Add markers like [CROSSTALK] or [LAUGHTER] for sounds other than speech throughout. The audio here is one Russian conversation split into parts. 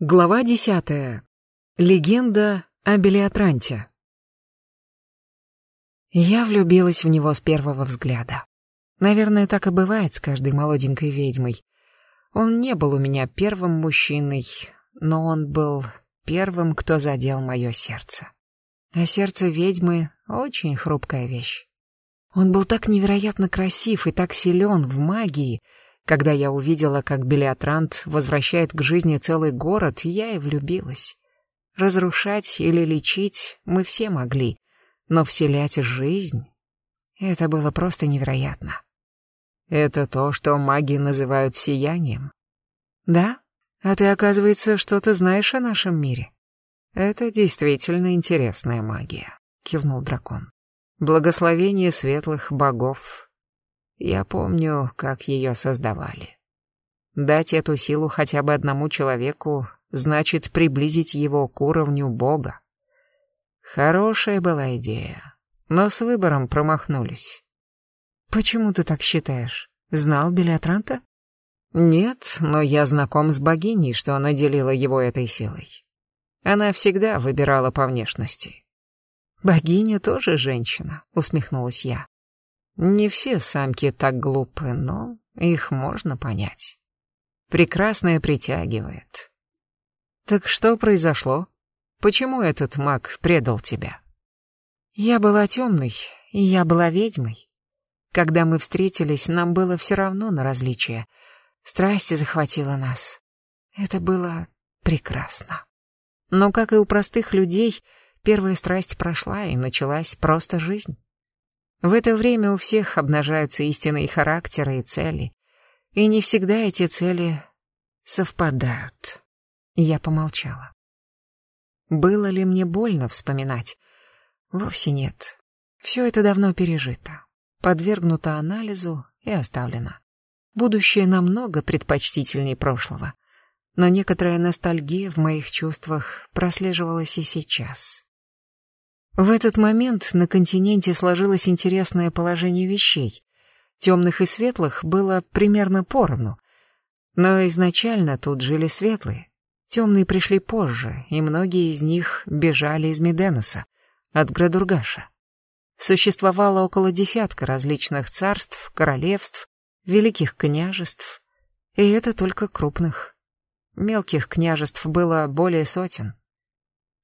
Глава десятая. Легенда о Белиатранте. Я влюбилась в него с первого взгляда. Наверное, так и бывает с каждой молоденькой ведьмой. Он не был у меня первым мужчиной, но он был первым, кто задел мое сердце. А сердце ведьмы — очень хрупкая вещь. Он был так невероятно красив и так силен в магии — когда я увидела, как Белиатрант возвращает к жизни целый город, я и влюбилась. Разрушать или лечить мы все могли, но вселять жизнь — это было просто невероятно. Это то, что маги называют сиянием. Да? А ты, оказывается, что-то знаешь о нашем мире. Это действительно интересная магия, кивнул дракон. Благословение светлых богов я помню, как ее создавали. Дать эту силу хотя бы одному человеку значит приблизить его к уровню Бога. Хорошая была идея, но с выбором промахнулись. Почему ты так считаешь? Знал Белиатранта? Нет, но я знаком с богиней, что наделила его этой силой. Она всегда выбирала по внешности. Богиня тоже женщина, усмехнулась я. Не все самки так глупы, но их можно понять. Прекрасное притягивает. Так что произошло? Почему этот маг предал тебя? Я была темной, и я была ведьмой. Когда мы встретились, нам было все равно на различия. Страсть захватила нас. Это было прекрасно. Но, как и у простых людей, первая страсть прошла, и началась просто жизнь. В это время у всех обнажаются истинные характеры и цели. И не всегда эти цели совпадают. Я помолчала. Было ли мне больно вспоминать? Вовсе нет. Все это давно пережито, подвергнуто анализу и оставлено. Будущее намного предпочтительнее прошлого, но некоторая ностальгия в моих чувствах прослеживалась и сейчас. В этот момент на континенте сложилось интересное положение вещей. Темных и светлых было примерно поровну. Но изначально тут жили светлые. Темные пришли позже, и многие из них бежали из Меденоса, от Градургаша. Существовало около десятка различных царств, королевств, великих княжеств, и это только крупных. Мелких княжеств было более сотен.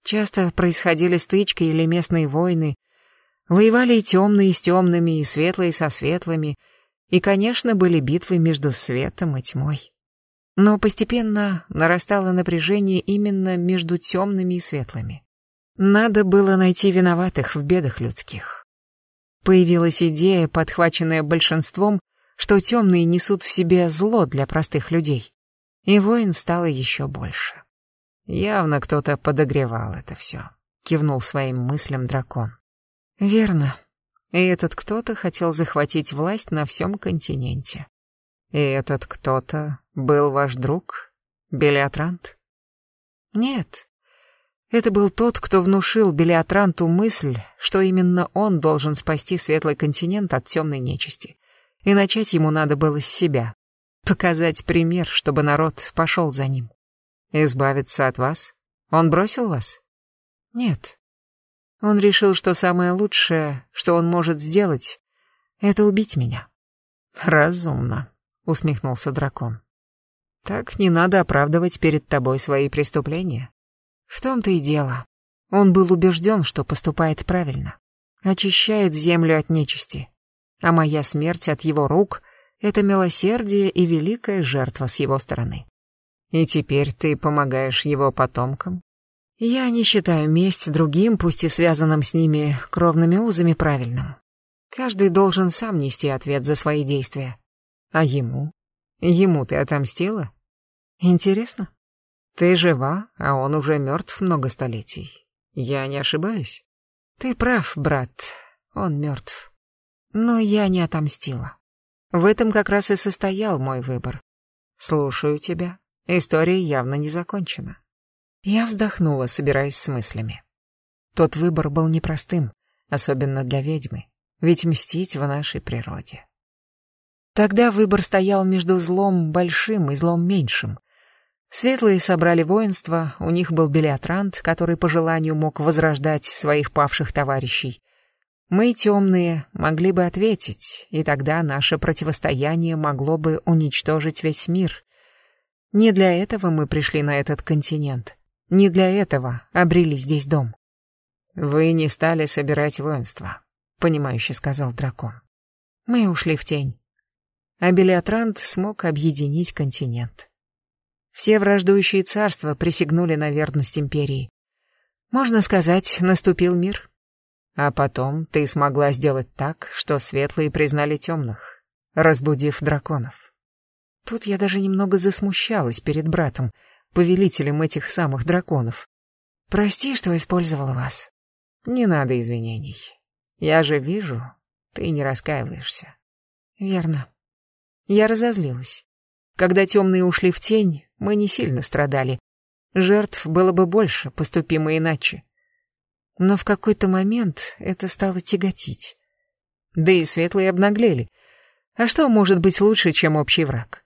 Часто происходили стычки или местные войны. Воевали и темные с темными, и светлые со светлыми. И, конечно, были битвы между светом и тьмой. Но постепенно нарастало напряжение именно между темными и светлыми. Надо было найти виноватых в бедах людских. Появилась идея, подхваченная большинством, что темные несут в себе зло для простых людей. И войн стало еще больше. Явно кто-то подогревал это все. Кивнул своим мыслям дракон. Верно. И этот кто-то хотел захватить власть на всем континенте. И этот кто-то был ваш друг? Белиатрант? Нет. Это был тот, кто внушил Белиатранту мысль, что именно он должен спасти светлый континент от темной нечисти. И начать ему надо было с себя. Показать пример, чтобы народ пошел за ним. Избавиться от вас? Он бросил вас? Нет. Он решил, что самое лучшее, что он может сделать, это убить меня. Разумно, усмехнулся дракон. Так не надо оправдывать перед тобой свои преступления. В том-то и дело. Он был убежден, что поступает правильно. Очищает землю от нечисти. А моя смерть от его рук — это милосердие и великая жертва с его стороны. И теперь ты помогаешь его потомкам? Я не считаю месть другим, пусть и связанным с ними кровными узами, правильным. Каждый должен сам нести ответ за свои действия. А ему? Ему ты отомстила? Интересно. Ты жива, а он уже мертв много столетий. Я не ошибаюсь? Ты прав, брат, он мертв. Но я не отомстила. В этом как раз и состоял мой выбор. Слушаю тебя. История явно не закончена. Я вздохнула, собираясь с мыслями. Тот выбор был непростым, особенно для ведьмы, ведь мстить в нашей природе. Тогда выбор стоял между злом большим и злом меньшим. Светлые собрали воинство, у них был Белиатрант, который по желанию мог возрождать своих павших товарищей. Мы, темные, могли бы ответить, и тогда наше противостояние могло бы уничтожить весь мир. Не для этого мы пришли на этот континент. Не для этого обрели здесь дом. «Вы не стали собирать воинство», — понимающе сказал дракон. Мы ушли в тень. А Белиатрант смог объединить континент. Все враждующие царства присягнули на верность империи. Можно сказать, наступил мир. А потом ты смогла сделать так, что светлые признали темных, разбудив драконов. Тут я даже немного засмущалась перед братом, повелителем этих самых драконов. Прости, что использовала вас. Не надо извинений. Я же вижу, ты не раскаиваешься. Верно. Я разозлилась. Когда темные ушли в тень, мы не сильно страдали. Жертв было бы больше, поступимо иначе. Но в какой-то момент это стало тяготить. Да и светлые обнаглели. А что может быть лучше, чем общий враг?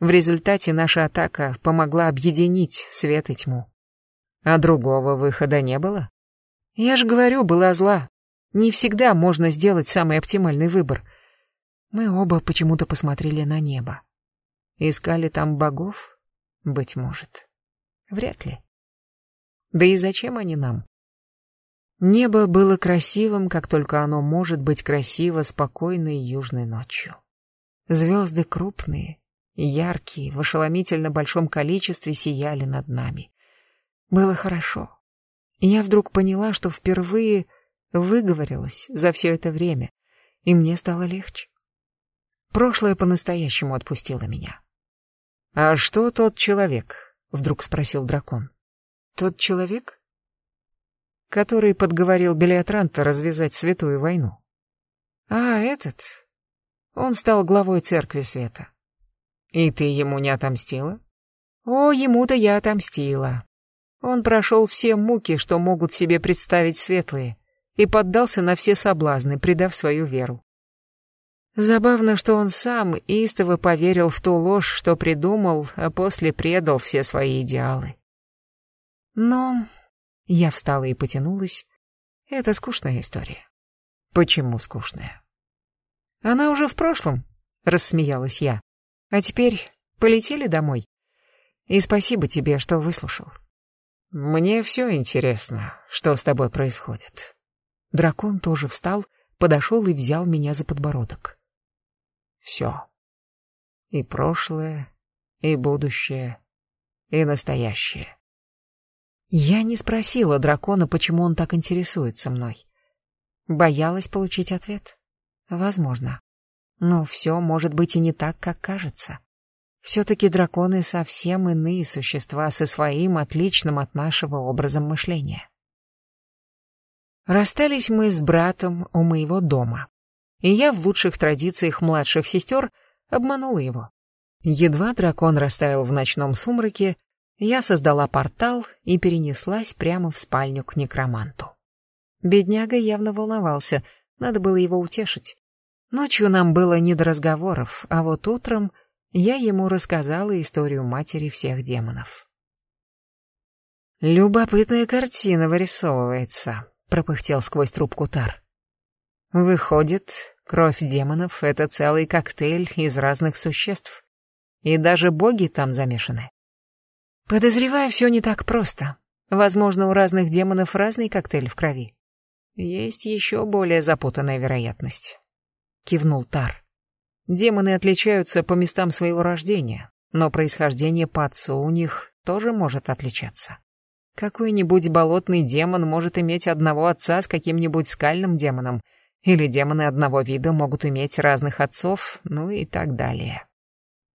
В результате наша атака помогла объединить свет и тьму. А другого выхода не было? Я же говорю, была зла. Не всегда можно сделать самый оптимальный выбор. Мы оба почему-то посмотрели на небо. Искали там богов? Быть может. Вряд ли. Да и зачем они нам? Небо было красивым, как только оно может быть красиво спокойной южной ночью. Звезды крупные, яркие, в ошеломительно большом количестве сияли над нами. Было хорошо. Я вдруг поняла, что впервые выговорилась за все это время, и мне стало легче. Прошлое по-настоящему отпустило меня. «А что тот человек?» — вдруг спросил дракон. «Тот человек?» «Который подговорил Белиатранта развязать святую войну». «А, этот...» Он стал главой Церкви Света. «И ты ему не отомстила?» «О, ему-то я отомстила. Он прошел все муки, что могут себе представить светлые, и поддался на все соблазны, предав свою веру. Забавно, что он сам истово поверил в ту ложь, что придумал, а после предал все свои идеалы. Но я встала и потянулась. Это скучная история. Почему скучная? Она уже в прошлом, рассмеялась я. А теперь полетели домой. И спасибо тебе, что выслушал. Мне все интересно, что с тобой происходит. Дракон тоже встал, подошел и взял меня за подбородок. Все. И прошлое, и будущее, и настоящее. Я не спросила дракона, почему он так интересуется мной. Боялась получить ответ? Возможно. Но все может быть и не так, как кажется. Все-таки драконы совсем иные существа со своим отличным от нашего образом мышления. Расстались мы с братом у моего дома и я в лучших традициях младших сестер обманула его. Едва дракон растаял в ночном сумраке, я создала портал и перенеслась прямо в спальню к некроманту. Бедняга явно волновался, надо было его утешить. Ночью нам было не до разговоров, а вот утром я ему рассказала историю матери всех демонов. «Любопытная картина вырисовывается», — пропыхтел сквозь трубку Тар. Выходит, кровь демонов — это целый коктейль из разных существ. И даже боги там замешаны. Подозреваю, все не так просто. Возможно, у разных демонов разный коктейль в крови. Есть еще более запутанная вероятность. Кивнул Тар. Демоны отличаются по местам своего рождения, но происхождение по отцу у них тоже может отличаться. Какой-нибудь болотный демон может иметь одного отца с каким-нибудь скальным демоном — или демоны одного вида могут иметь разных отцов, ну и так далее.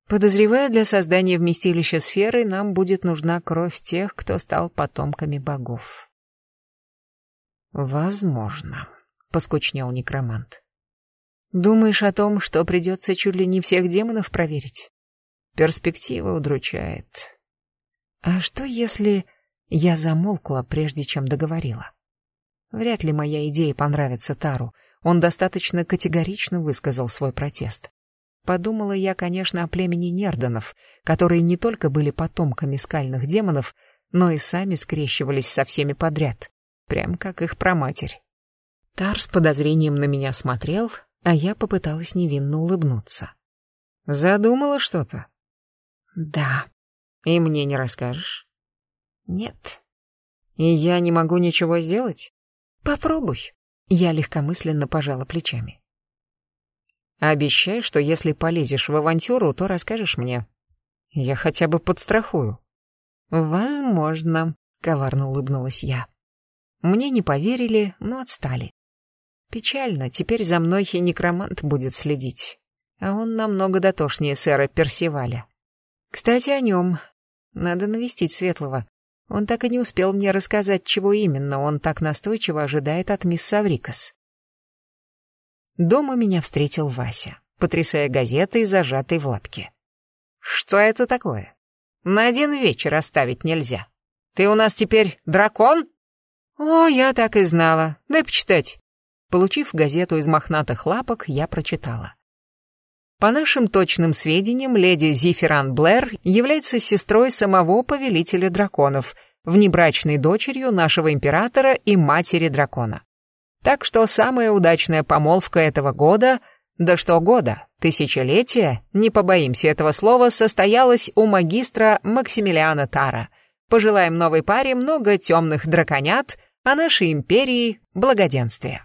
Подозревая, для создания вместилища сферы нам будет нужна кровь тех, кто стал потомками богов. «Возможно», — поскучнел некромант. «Думаешь о том, что придется чуть ли не всех демонов проверить? Перспектива удручает. А что если...» Я замолкла, прежде чем договорила. Вряд ли моя идея понравится Тару — он достаточно категорично высказал свой протест. Подумала я, конечно, о племени Нерданов, которые не только были потомками скальных демонов, но и сами скрещивались со всеми подряд, прям как их проматерь. Тар с подозрением на меня смотрел, а я попыталась невинно улыбнуться. Задумала что-то? Да. И мне не расскажешь? Нет. И я не могу ничего сделать? Попробуй. Я легкомысленно пожала плечами. Обещай, что если полезешь в авантюру, то расскажешь мне. Я хотя бы подстрахую. Возможно, коварно улыбнулась я. Мне не поверили, но отстали. Печально, теперь за мной и некромант будет следить. А он намного дотошнее сэра Персиваля. Кстати, о нем. Надо навестить Светлого. Он так и не успел мне рассказать, чего именно он так настойчиво ожидает от мисс Саврикас. Дома меня встретил Вася, потрясая газетой, зажатой в лапке. «Что это такое? На один вечер оставить нельзя. Ты у нас теперь дракон?» «О, я так и знала. Дай почитать». Получив газету из мохнатых лапок, я прочитала. По нашим точным сведениям, леди Зиферан Блэр является сестрой самого повелителя драконов, внебрачной дочерью нашего императора и матери дракона. Так что самая удачная помолвка этого года, да что года, тысячелетия, не побоимся этого слова, состоялась у магистра Максимилиана Тара. Пожелаем новой паре много темных драконят, а нашей империи — благоденствия.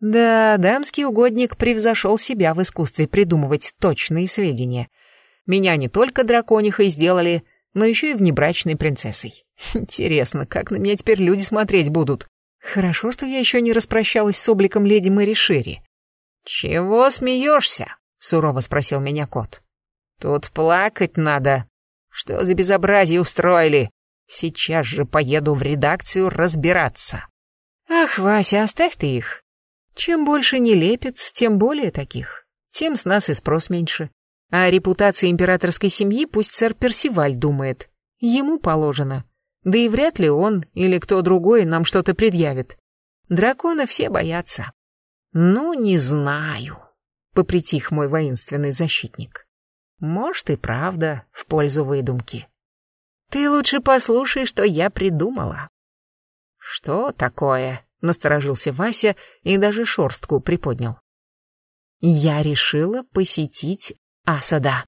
Да, дамский угодник превзошел себя в искусстве придумывать точные сведения. Меня не только драконихой сделали, но еще и внебрачной принцессой. [LAUGHS] Интересно, как на меня теперь люди смотреть будут? Хорошо, что я еще не распрощалась с обликом леди Мэри Шерри. «Чего смеешься?» — сурово спросил меня кот. «Тут плакать надо. Что за безобразие устроили? Сейчас же поеду в редакцию разбираться». «Ах, Вася, оставь ты их. Чем больше нелепец, тем более таких. Тем с нас и спрос меньше. А о репутации императорской семьи пусть сэр Персиваль думает. Ему положено. Да и вряд ли он или кто другой нам что-то предъявит. Дракона все боятся. Ну, не знаю, попритих мой воинственный защитник. Может и правда в пользу выдумки. Ты лучше послушай, что я придумала. Что такое? Насторожился Вася и даже шорстку приподнял. Я решила посетить Асада.